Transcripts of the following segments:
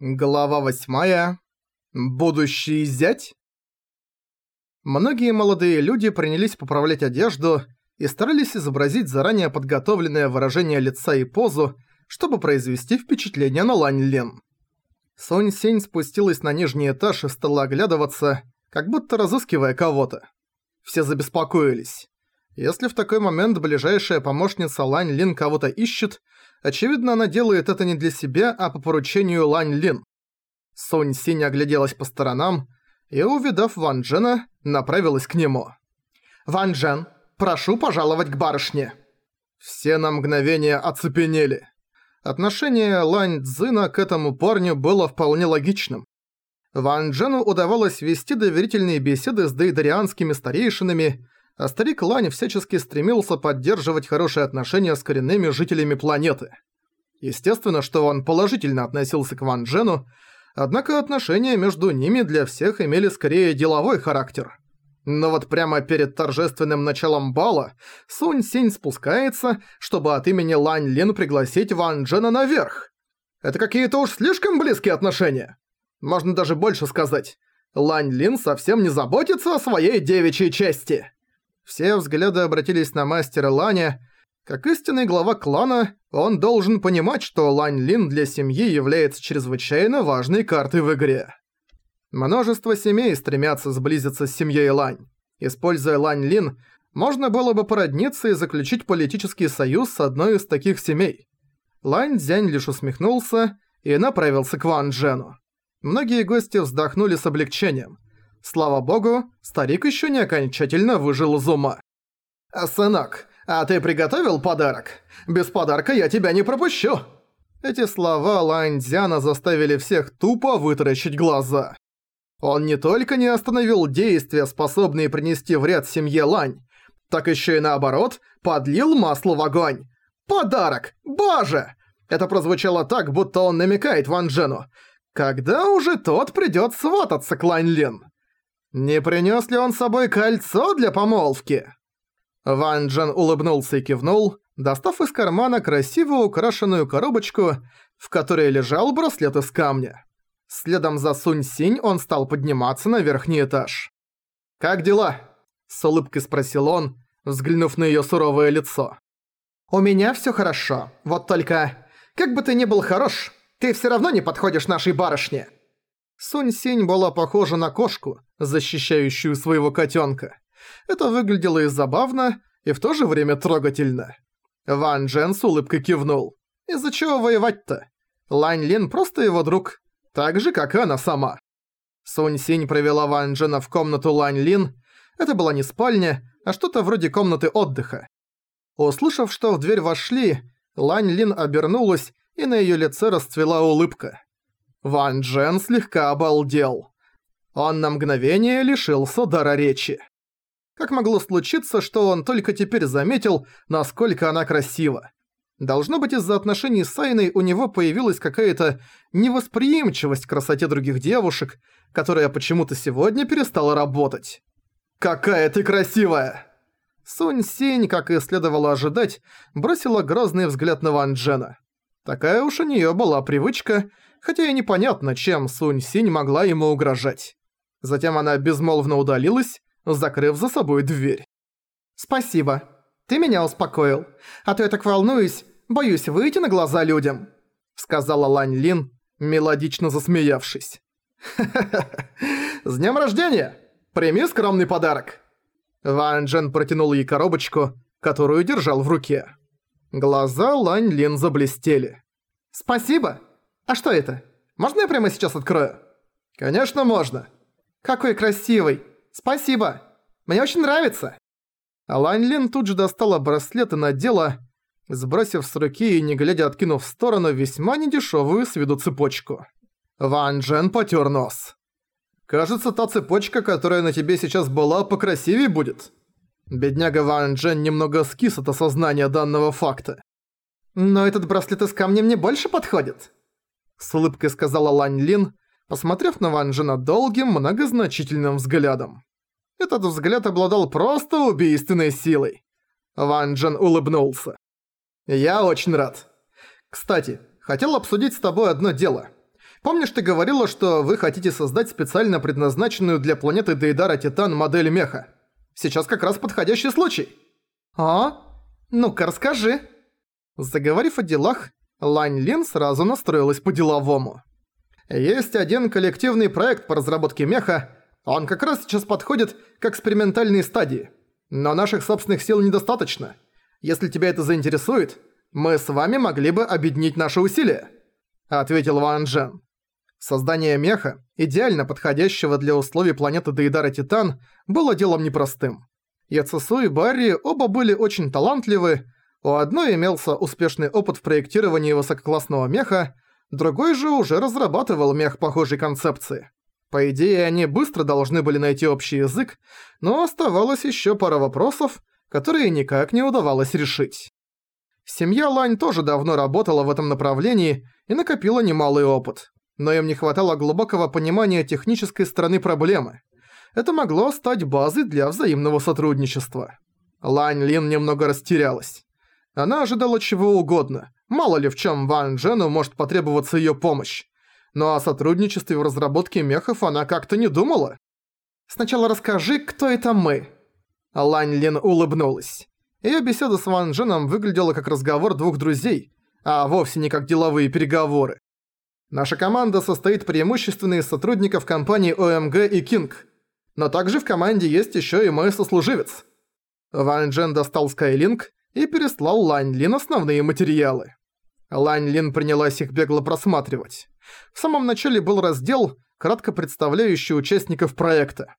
Глава восьмая. Будущий зять? Многие молодые люди принялись поправлять одежду и старались изобразить заранее подготовленное выражение лица и позу, чтобы произвести впечатление на Лань Лин. Сонь Сень спустилась на нижний этаж и стала оглядываться, как будто разыскивая кого-то. Все забеспокоились. Если в такой момент ближайшая помощница Лань Лин кого-то ищет, Очевидно, она делает это не для себя, а по поручению Лань Лин. Сонь Синь огляделась по сторонам и, увидав Ван Джена, направилась к нему. «Ван Джен, прошу пожаловать к барышне!» Все на мгновение оцепенели. Отношение Лань Цзына к этому парню было вполне логичным. Ван Джену удавалось вести доверительные беседы с дейдарианскими старейшинами, а старик Лань всячески стремился поддерживать хорошие отношения с коренными жителями планеты. Естественно, что он положительно относился к Ван Джену, однако отношения между ними для всех имели скорее деловой характер. Но вот прямо перед торжественным началом бала Сунь Синь спускается, чтобы от имени Лань Лин пригласить Ван Джена наверх. Это какие-то уж слишком близкие отношения. Можно даже больше сказать. Лань Лин совсем не заботится о своей девичьей чести. Все взгляды обратились на мастера Ланя. Как истинный глава клана, он должен понимать, что Лань Лин для семьи является чрезвычайно важной картой в игре. Множество семей стремятся сблизиться с семьей Лань. Используя Лань Лин, можно было бы породниться и заключить политический союз с одной из таких семей. Лань Цзянь лишь усмехнулся и направился к Ван Джену. Многие гости вздохнули с облегчением – Слава богу, старик еще не окончательно выжил из ума. «Сынок, а ты приготовил подарок? Без подарка я тебя не пропущу!» Эти слова Ланьцзяна заставили всех тупо вытаращить глаза. Он не только не остановил действия, способные принести вред семье Лань, так еще и наоборот, подлил масло в огонь. «Подарок! Боже!» Это прозвучало так, будто он намекает Ван Джену. Когда уже тот придёт свататься к Лань Лин? Не принес ли он с собой кольцо для помолвки? Ван Джен улыбнулся и кивнул, достав из кармана красиво украшенную коробочку, в которой лежал браслет из камня. Следом за Сунь Синь он стал подниматься на верхний этаж. «Как дела?» – с улыбкой спросил он, взглянув на её суровое лицо. «У меня всё хорошо, вот только, как бы ты ни был хорош, ты всё равно не подходишь нашей барышне». Сунь Синь была похожа на кошку, защищающую своего котенка. Это выглядело и забавно, и в то же время трогательно. Ван Джен с улыбкой кивнул. Из-за чего воевать-то? Лань Лин просто его друг, так же, как и она сама. Сунь Синь провела Ван Джена в комнату Лань Лин. Это была не спальня, а что-то вроде комнаты отдыха. Услышав, что в дверь вошли, Лань Лин обернулась, и на её лице расцвела улыбка. Ван Джен слегка обалдел. Он на мгновение лишился дара речи. Как могло случиться, что он только теперь заметил, насколько она красива? Должно быть, из-за отношений с Айной у него появилась какая-то невосприимчивость к красоте других девушек, которая почему-то сегодня перестала работать. «Какая ты красивая!» Сунь Синь, как и следовало ожидать, бросила грозный взгляд на Ван Джена. Такая уж у неё была привычка, хотя и непонятно, чем Сунь Синь могла ему угрожать. Затем она безмолвно удалилась, закрыв за собой дверь. «Спасибо. Ты меня успокоил. А то я так волнуюсь, боюсь выйти на глаза людям», сказала Лань Лин, мелодично засмеявшись. «Ха-ха-ха! С днём рождения! Прими скромный подарок!» Ван Джен протянул ей коробочку, которую держал в руке. Глаза Лань Лин заблестели. «Спасибо! А что это? Можно я прямо сейчас открою?» «Конечно можно!» «Какой красивый! Спасибо! Мне очень нравится!» Лань Лин тут же достала браслет и надела, сбросив с руки и не глядя откинув в сторону весьма недешевую с виду цепочку. Ван Джен потер нос. «Кажется, та цепочка, которая на тебе сейчас была, покрасивее будет». Бедняга Ван Джен немного скис от осознания данного факта. «Но этот браслет из камня мне больше подходит», — с улыбкой сказала Лань Лин, посмотрев на Ван Джена долгим, многозначительным взглядом. Этот взгляд обладал просто убийственной силой. Ван Джен улыбнулся. «Я очень рад. Кстати, хотел обсудить с тобой одно дело. Помнишь, ты говорила, что вы хотите создать специально предназначенную для планеты Дейдара Титан модель меха? Сейчас как раз подходящий случай. А? Ну-ка расскажи. Заговорив о делах, Лань Лин сразу настроилась по-деловому. Есть один коллективный проект по разработке меха, он как раз сейчас подходит к экспериментальной стадии. Но наших собственных сил недостаточно. Если тебя это заинтересует, мы с вами могли бы объединить наши усилия», — ответил Ван Джен. Создание меха, идеально подходящего для условий планеты Дейдара Титан, было делом непростым. Яцесу и Барри оба были очень талантливы, у одной имелся успешный опыт в проектировании высококлассного меха, другой же уже разрабатывал мех похожей концепции. По идее, они быстро должны были найти общий язык, но оставалось еще пара вопросов, которые никак не удавалось решить. Семья Лань тоже давно работала в этом направлении и накопила немалый опыт, но им не хватало глубокого понимания технической стороны проблемы. Это могло стать базой для взаимного сотрудничества. Лань Лин немного растерялась. Она ожидала чего угодно, мало ли в чем Ван Джену может потребоваться ее помощь но о сотрудничестве в разработке мехов она как-то не думала. «Сначала расскажи, кто это мы?» Лань Лин улыбнулась. Её беседа с Ван Дженом выглядела как разговор двух друзей, а вовсе не как деловые переговоры. Наша команда состоит преимущественно из сотрудников компаний ОМГ и Кинг, но также в команде есть ещё и мой сослуживец. Ван Джен достал Скайлинк и переслал Лань Лин основные материалы. Лань Лин принялась их бегло просматривать. В самом начале был раздел, кратко представляющий участников проекта.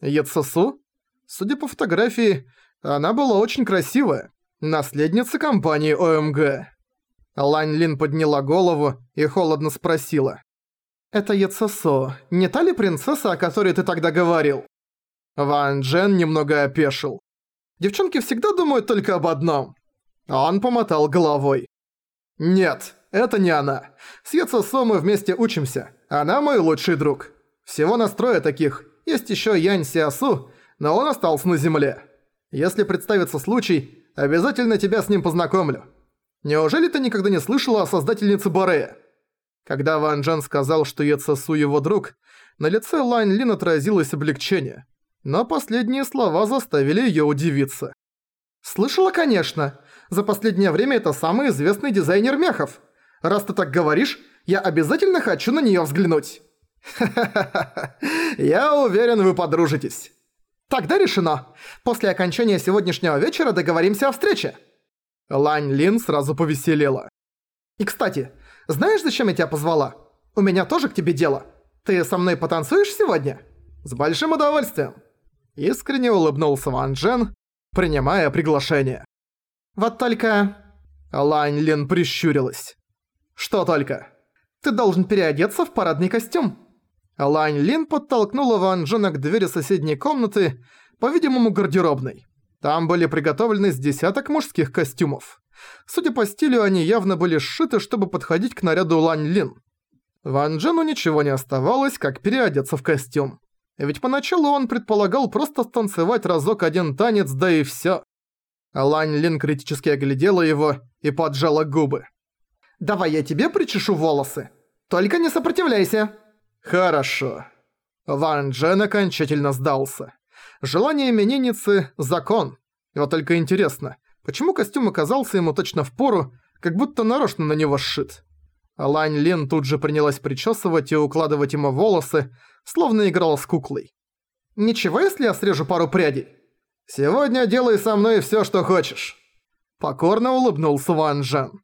Ецесу? Судя по фотографии, она была очень красивая. Наследница компании ОМГ. Лань Лин подняла голову и холодно спросила. «Это Ецесо, не та ли принцесса, о которой ты тогда говорил?» Ван Джен немного опешил. Девчонки всегда думают только об одном. Он помотал головой. «Нет, это не она. С Яцесо мы вместе учимся. Она мой лучший друг. Всего настроя таких. Есть еще Янь Сиасу, но он остался на земле. Если представится случай, обязательно тебя с ним познакомлю. Неужели ты никогда не слышала о создательнице Борея?» Когда Ван Джен сказал, что Яцесу его друг, на лице Лань Лин отразилось облегчение. Но последние слова заставили её удивиться. «Слышала, конечно. За последнее время это самый известный дизайнер мехов. Раз ты так говоришь, я обязательно хочу на неё взглянуть. Ха-ха-ха. Я уверен, вы подружитесь. Тогда решено. После окончания сегодняшнего вечера договоримся о встрече. Лань Лин сразу повеселела. И кстати, знаешь, зачем я тебя позвала? У меня тоже к тебе дело. Ты со мной потанцуешь сегодня? С большим удовольствием. Искренне улыбнулся Ван Джен, принимая приглашение. Вот только... Лань Лин прищурилась. «Что только? Ты должен переодеться в парадный костюм». Лань Лин подтолкнула Ван Джена к двери соседней комнаты, по-видимому, гардеробной. Там были приготовлены с десяток мужских костюмов. Судя по стилю, они явно были сшиты, чтобы подходить к наряду Лань Лин. Ван Джену ничего не оставалось, как переодеться в костюм. Ведь поначалу он предполагал просто станцевать разок один танец, да и всё. Лань Лин критически оглядела его и поджала губы. Давай я тебе причешу волосы. Только не сопротивляйся». «Хорошо». Ван Джен окончательно сдался. Желание именинницы – закон. Вот только интересно, почему костюм оказался ему точно в пору, как будто нарочно на него сшит? Лань Лин тут же принялась причесывать и укладывать ему волосы, словно играла с куклой. «Ничего, если я срежу пару прядей?» «Сегодня делай со мной всё, что хочешь». Покорно улыбнулся Ван Джен.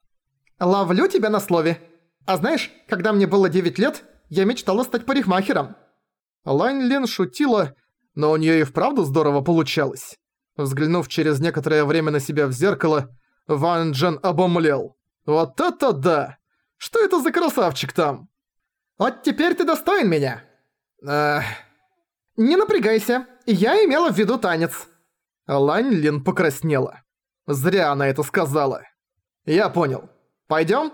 «Ловлю тебя на слове. А знаешь, когда мне было 9 лет, я мечтала стать парикмахером». Лань Лин шутила, но у неё и вправду здорово получалось. Взглянув через некоторое время на себя в зеркало, Ван Джен обомлел. «Вот это да! Что это за красавчик там?» «Вот теперь ты достоин меня!» «Эх...» «Не напрягайся, я имела в виду танец». Лань Лин покраснела. Зря она это сказала. «Я понял. Пойдём?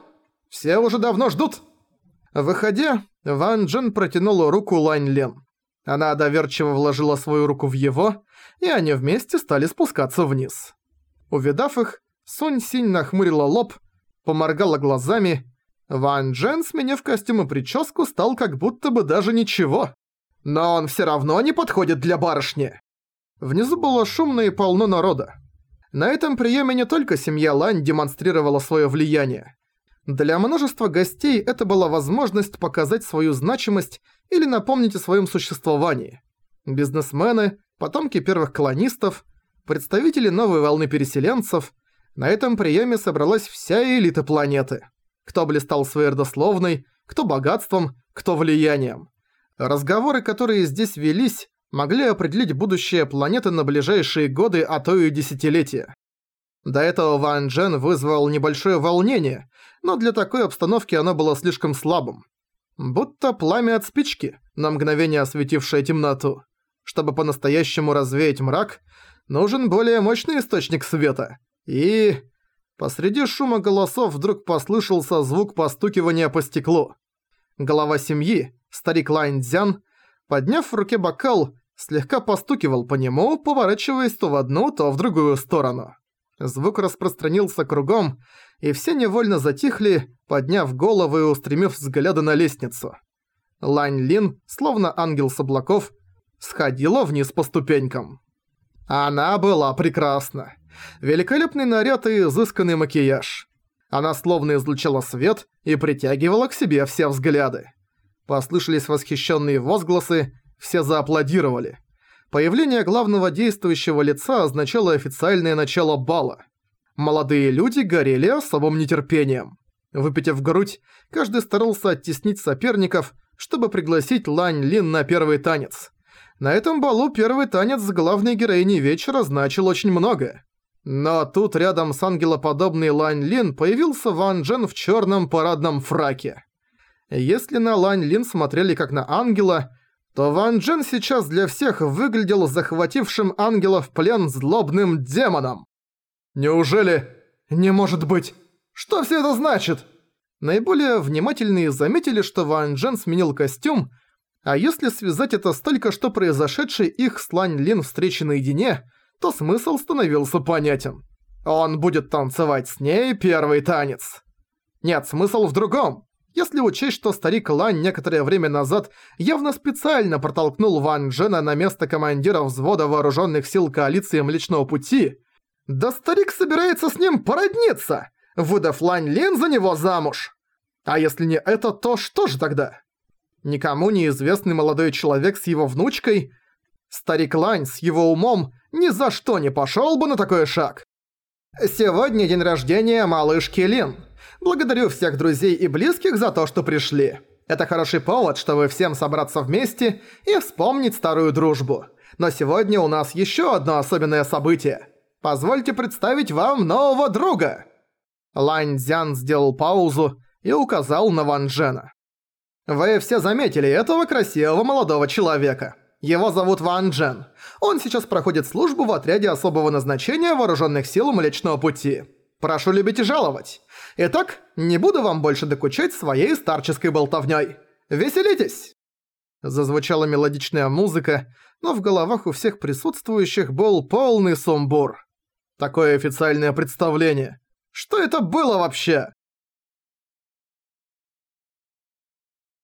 Все уже давно ждут». Выходя, Ван Джен протянула руку Лань Лен. Она доверчиво вложила свою руку в его, и они вместе стали спускаться вниз. Увидав их, Сунь Синь нахмурила лоб, поморгала глазами Ван Джен, сменив костюм и прическу, стал как будто бы даже ничего. Но он все равно не подходит для барышни. Внизу было шумно и полно народа. На этом приеме не только семья Лань демонстрировала свое влияние. Для множества гостей это была возможность показать свою значимость или напомнить о своем существовании. Бизнесмены, потомки первых колонистов, представители новой волны переселенцев – на этом приеме собралась вся элита планеты. Кто блистал своей родословной, кто богатством, кто влиянием. Разговоры, которые здесь велись, могли определить будущее планеты на ближайшие годы, а то и десятилетия. До этого Ван Джен вызвал небольшое волнение, но для такой обстановки оно было слишком слабым. Будто пламя от спички, на мгновение осветившее темноту. Чтобы по-настоящему развеять мрак, нужен более мощный источник света. И... Посреди шума голосов вдруг послышался звук постукивания по стеклу. Голова семьи, старик Лайн Дзян, подняв в руке бокал, слегка постукивал по нему, поворачиваясь то в одну, то в другую сторону. Звук распространился кругом, и все невольно затихли, подняв головы и устремив взгляды на лестницу. Лань Лин, словно ангел с облаков, сходила вниз по ступенькам. Она была прекрасна. Великолепный наряд и изысканный макияж. Она словно излучала свет и притягивала к себе все взгляды. Послышались восхищенные возгласы, все зааплодировали. Появление главного действующего лица означало официальное начало бала. Молодые люди горели особым нетерпением. Выпитив грудь, каждый старался оттеснить соперников, чтобы пригласить Лань Лин на первый танец. На этом балу первый танец с главной героиней вечера значил очень много. Но тут рядом с ангелоподобной Лань Лин появился Ван Джен в черном парадном фраке. Если на Лань Лин смотрели как на ангела, то Ван Джен сейчас для всех выглядел захватившим ангела в плен злобным демоном. Неужели... Не может быть... Что все это значит? Наиболее внимательные заметили, что Ван Джен сменил костюм, а если связать это с только что произошедшей их с Лань Лин встречи наедине, то смысл становился понятен. Он будет танцевать с ней первый танец. Нет, смысл в другом. Если учесть, что старик Лань некоторое время назад явно специально протолкнул Ван Джена на место командира взвода вооруженных сил коалиции Млечного Пути, да старик собирается с ним породниться, выдав Лань Лин за него замуж. А если не это, то что же тогда? Никому неизвестный молодой человек с его внучкой, старик Лань с его умом ни за что не пошёл бы на такой шаг. Сегодня день рождения малышки Лин. Благодарю всех друзей и близких за то, что пришли. Это хороший повод, чтобы всем собраться вместе и вспомнить старую дружбу. Но сегодня у нас ещё одно особенное событие. Позвольте представить вам нового друга. Лань Цзян сделал паузу и указал на Ван Джена. Вы все заметили этого красивого молодого человека. Его зовут Ван Джен. Он сейчас проходит службу в отряде особого назначения Вооруженных сил Млечного Пути. Прошу любить и жаловать. Итак, не буду вам больше докучать своей старческой болтовней. Веселитесь!» Зазвучала мелодичная музыка, но в головах у всех присутствующих был полный сумбур. Такое официальное представление. Что это было вообще?